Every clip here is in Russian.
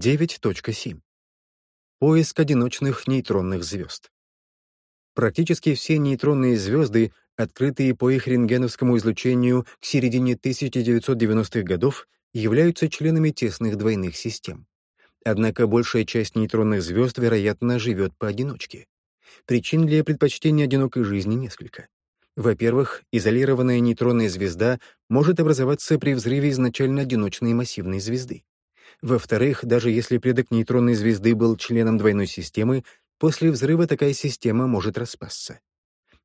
9.7. Поиск одиночных нейтронных звезд. Практически все нейтронные звезды, открытые по их рентгеновскому излучению к середине 1990-х годов, являются членами тесных двойных систем. Однако большая часть нейтронных звезд, вероятно, живет поодиночке. Причин для предпочтения одинокой жизни несколько. Во-первых, изолированная нейтронная звезда может образоваться при взрыве изначально одиночной массивной звезды. Во-вторых, даже если предок нейтронной звезды был членом двойной системы, после взрыва такая система может распасться.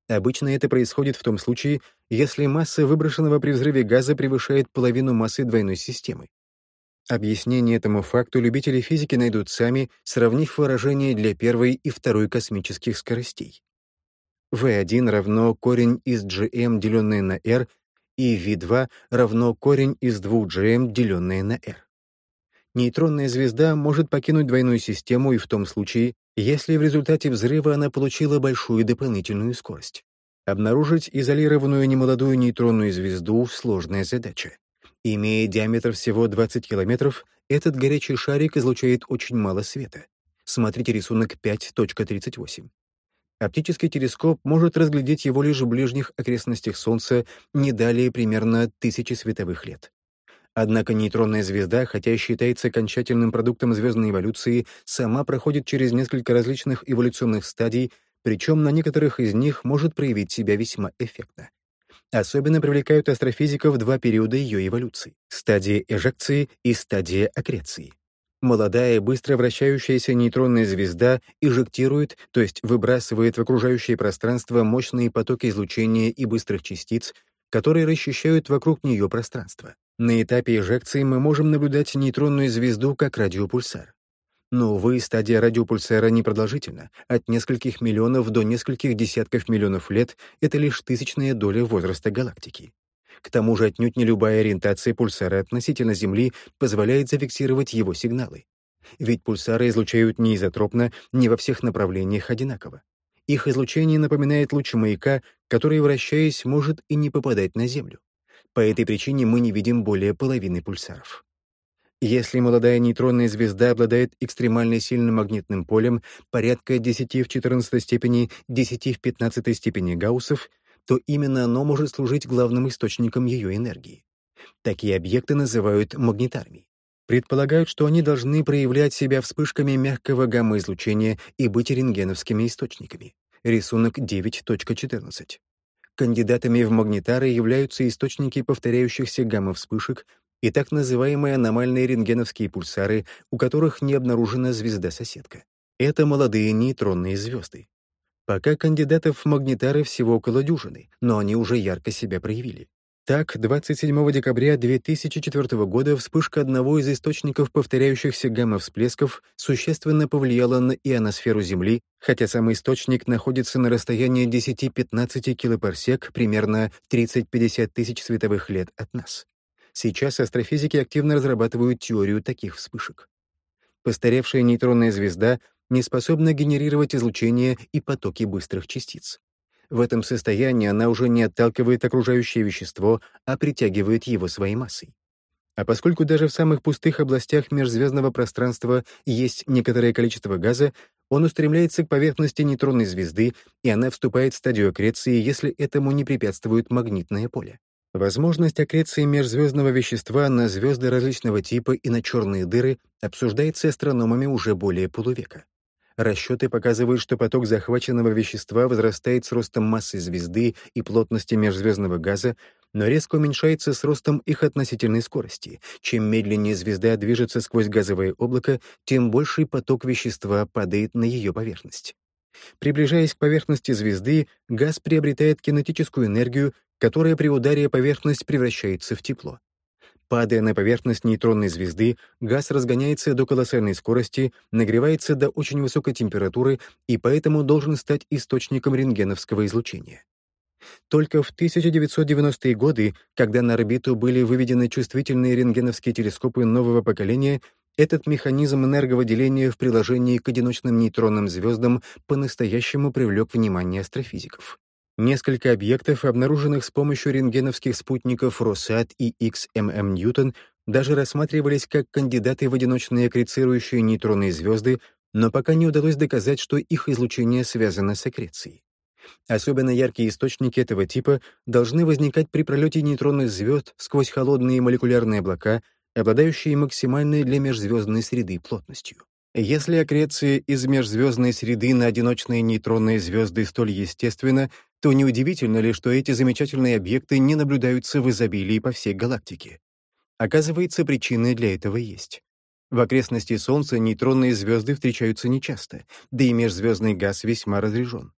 Обычно это происходит в том случае, если масса выброшенного при взрыве газа превышает половину массы двойной системы. Объяснение этому факту любители физики найдут сами, сравнив выражение для первой и второй космических скоростей. V1 равно корень из gm, деленное на r, и V2 равно корень из 2gm, деленное на r. Нейтронная звезда может покинуть двойную систему и в том случае, если в результате взрыва она получила большую дополнительную скорость. Обнаружить изолированную немолодую нейтронную звезду — сложная задача. Имея диаметр всего 20 километров, этот горячий шарик излучает очень мало света. Смотрите рисунок 5.38. Оптический телескоп может разглядеть его лишь в ближних окрестностях Солнца не далее примерно тысячи световых лет. Однако нейтронная звезда, хотя считается окончательным продуктом звездной эволюции, сама проходит через несколько различных эволюционных стадий, причем на некоторых из них может проявить себя весьма эффектно. Особенно привлекают астрофизиков два периода ее эволюции — стадия эжекции и стадия аккреции. Молодая, быстро вращающаяся нейтронная звезда эжектирует, то есть выбрасывает в окружающее пространство мощные потоки излучения и быстрых частиц, которые расчищают вокруг нее пространство. На этапе эжекции мы можем наблюдать нейтронную звезду как радиопульсар. Но, увы, стадия радиопульсара непродолжительна. От нескольких миллионов до нескольких десятков миллионов лет — это лишь тысячная доля возраста галактики. К тому же отнюдь не любая ориентация пульсара относительно Земли позволяет зафиксировать его сигналы. Ведь пульсары излучают не изотропно, не во всех направлениях одинаково. Их излучение напоминает луч маяка, который, вращаясь, может и не попадать на Землю. По этой причине мы не видим более половины пульсаров. Если молодая нейтронная звезда обладает экстремально сильным магнитным полем порядка 10 в 14 степени, 10 в 15 степени гауссов, то именно оно может служить главным источником ее энергии. Такие объекты называют магнитарами. Предполагают, что они должны проявлять себя вспышками мягкого гамма-излучения и быть рентгеновскими источниками. Рисунок 9.14. Кандидатами в магнитары являются источники повторяющихся гамма-вспышек и так называемые аномальные рентгеновские пульсары, у которых не обнаружена звезда-соседка. Это молодые нейтронные звезды. Пока кандидатов в магнитары всего около дюжины, но они уже ярко себя проявили. Так, 27 декабря 2004 года вспышка одного из источников повторяющихся гамма-всплесков существенно повлияла на ионосферу Земли, хотя сам источник находится на расстоянии 10-15 килопарсек, примерно 30-50 тысяч световых лет от нас. Сейчас астрофизики активно разрабатывают теорию таких вспышек. Постаревшая нейтронная звезда не способна генерировать излучение и потоки быстрых частиц. В этом состоянии она уже не отталкивает окружающее вещество, а притягивает его своей массой. А поскольку даже в самых пустых областях межзвездного пространства есть некоторое количество газа, он устремляется к поверхности нейтронной звезды, и она вступает в стадию аккреции, если этому не препятствует магнитное поле. Возможность аккреции межзвездного вещества на звезды различного типа и на черные дыры обсуждается астрономами уже более полувека. Расчеты показывают, что поток захваченного вещества возрастает с ростом массы звезды и плотности межзвездного газа, но резко уменьшается с ростом их относительной скорости. Чем медленнее звезда движется сквозь газовое облако, тем больший поток вещества падает на ее поверхность. Приближаясь к поверхности звезды, газ приобретает кинетическую энергию, которая при ударе поверхность превращается в тепло. Падая на поверхность нейтронной звезды, газ разгоняется до колоссальной скорости, нагревается до очень высокой температуры и поэтому должен стать источником рентгеновского излучения. Только в 1990-е годы, когда на орбиту были выведены чувствительные рентгеновские телескопы нового поколения, этот механизм энерговыделения в приложении к одиночным нейтронным звездам по-настоящему привлек внимание астрофизиков. Несколько объектов, обнаруженных с помощью рентгеновских спутников Росат и XMM Ньютон, даже рассматривались как кандидаты в одиночные аккрецирующие нейтронные звезды, но пока не удалось доказать, что их излучение связано с аккрецией. Особенно яркие источники этого типа должны возникать при пролете нейтронных звезд сквозь холодные молекулярные облака, обладающие максимальной для межзвездной среды плотностью. Если аккреция из межзвездной среды на одиночные нейтронные звезды столь естественна, то неудивительно ли, что эти замечательные объекты не наблюдаются в изобилии по всей галактике? Оказывается, причины для этого есть. В окрестности Солнца нейтронные звезды встречаются нечасто, да и межзвездный газ весьма разряжен.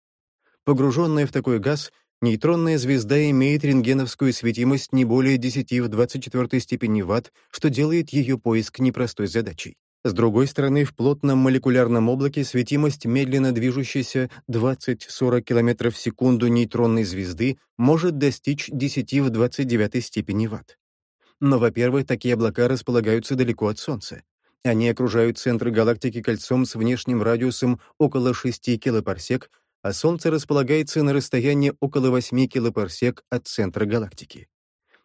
Погруженная в такой газ, нейтронная звезда имеет рентгеновскую светимость не более 10 в 24 степени ватт, что делает ее поиск непростой задачей. С другой стороны, в плотном молекулярном облаке светимость медленно движущейся 20-40 км в секунду нейтронной звезды может достичь 10 в 29 степени ватт. Но, во-первых, такие облака располагаются далеко от Солнца. Они окружают центр галактики кольцом с внешним радиусом около 6 килопарсек, а Солнце располагается на расстоянии около 8 килопарсек от центра галактики.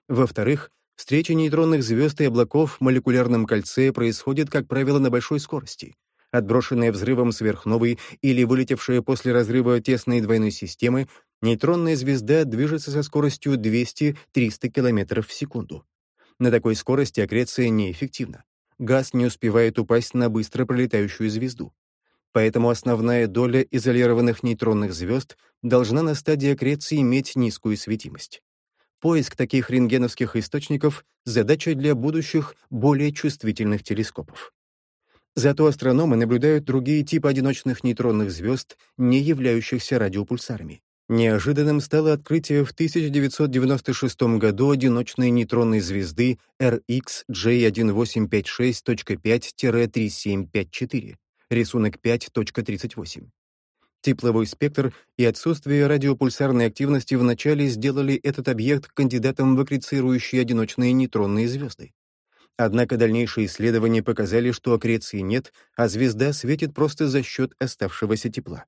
Во-вторых, встреча нейтронных звезд и облаков в молекулярном кольце происходит, как правило, на большой скорости. Отброшенная взрывом сверхновой или вылетевшая после разрыва тесной двойной системы, нейтронная звезда движется со скоростью 200-300 км в секунду. На такой скорости аккреция неэффективна. Газ не успевает упасть на быстро пролетающую звезду. Поэтому основная доля изолированных нейтронных звезд должна на стадии аккреции иметь низкую светимость. Поиск таких рентгеновских источников — задача для будущих, более чувствительных телескопов. Зато астрономы наблюдают другие типы одиночных нейтронных звезд, не являющихся радиопульсарами. Неожиданным стало открытие в 1996 году одиночной нейтронной звезды RX J1856.5-3754, рисунок 5.38. Тепловой спектр и отсутствие радиопульсарной активности вначале сделали этот объект кандидатом в аккрецирующие одиночные нейтронные звезды. Однако дальнейшие исследования показали, что аккреции нет, а звезда светит просто за счет оставшегося тепла.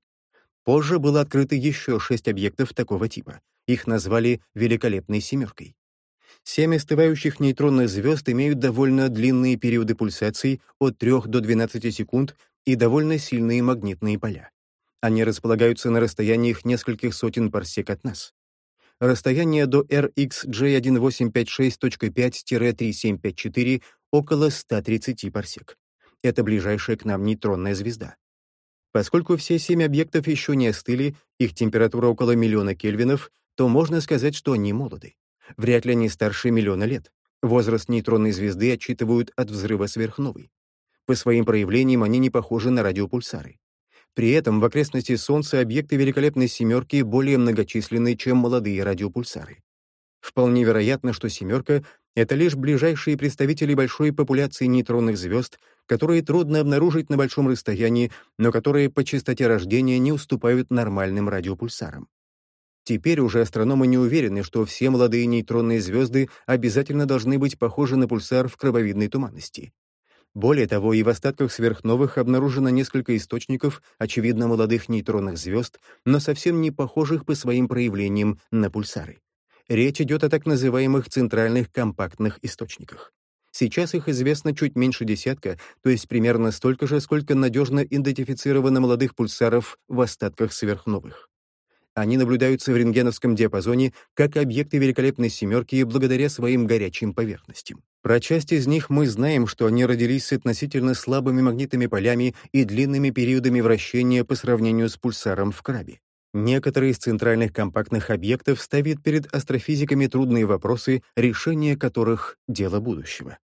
Позже было открыто еще шесть объектов такого типа. Их назвали «великолепной семеркой». Семь остывающих нейтронных звезд имеют довольно длинные периоды пульсаций от 3 до 12 секунд и довольно сильные магнитные поля. Они располагаются на расстояниях нескольких сотен парсек от нас. Расстояние до RxJ1856.5-3754 около 130 парсек. Это ближайшая к нам нейтронная звезда. Поскольку все семь объектов еще не остыли, их температура около миллиона кельвинов, то можно сказать, что они молоды. Вряд ли они старше миллиона лет. Возраст нейтронной звезды отчитывают от взрыва сверхновой. По своим проявлениям они не похожи на радиопульсары. При этом в окрестности Солнца объекты великолепной семерки более многочисленны, чем молодые радиопульсары. Вполне вероятно, что «семерка» — это лишь ближайшие представители большой популяции нейтронных звезд, которые трудно обнаружить на большом расстоянии, но которые по частоте рождения не уступают нормальным радиопульсарам. Теперь уже астрономы не уверены, что все молодые нейтронные звезды обязательно должны быть похожи на пульсар в крововидной туманности. Более того, и в остатках сверхновых обнаружено несколько источников, очевидно, молодых нейтронных звезд, но совсем не похожих по своим проявлениям на пульсары. Речь идет о так называемых центральных компактных источниках. Сейчас их известно чуть меньше десятка, то есть примерно столько же, сколько надежно идентифицировано молодых пульсаров в остатках сверхновых. Они наблюдаются в рентгеновском диапазоне как объекты великолепной семерки благодаря своим горячим поверхностям. Про часть из них мы знаем, что они родились с относительно слабыми магнитными полями и длинными периодами вращения по сравнению с пульсаром в крабе. Некоторые из центральных компактных объектов ставят перед астрофизиками трудные вопросы, решение которых — дело будущего.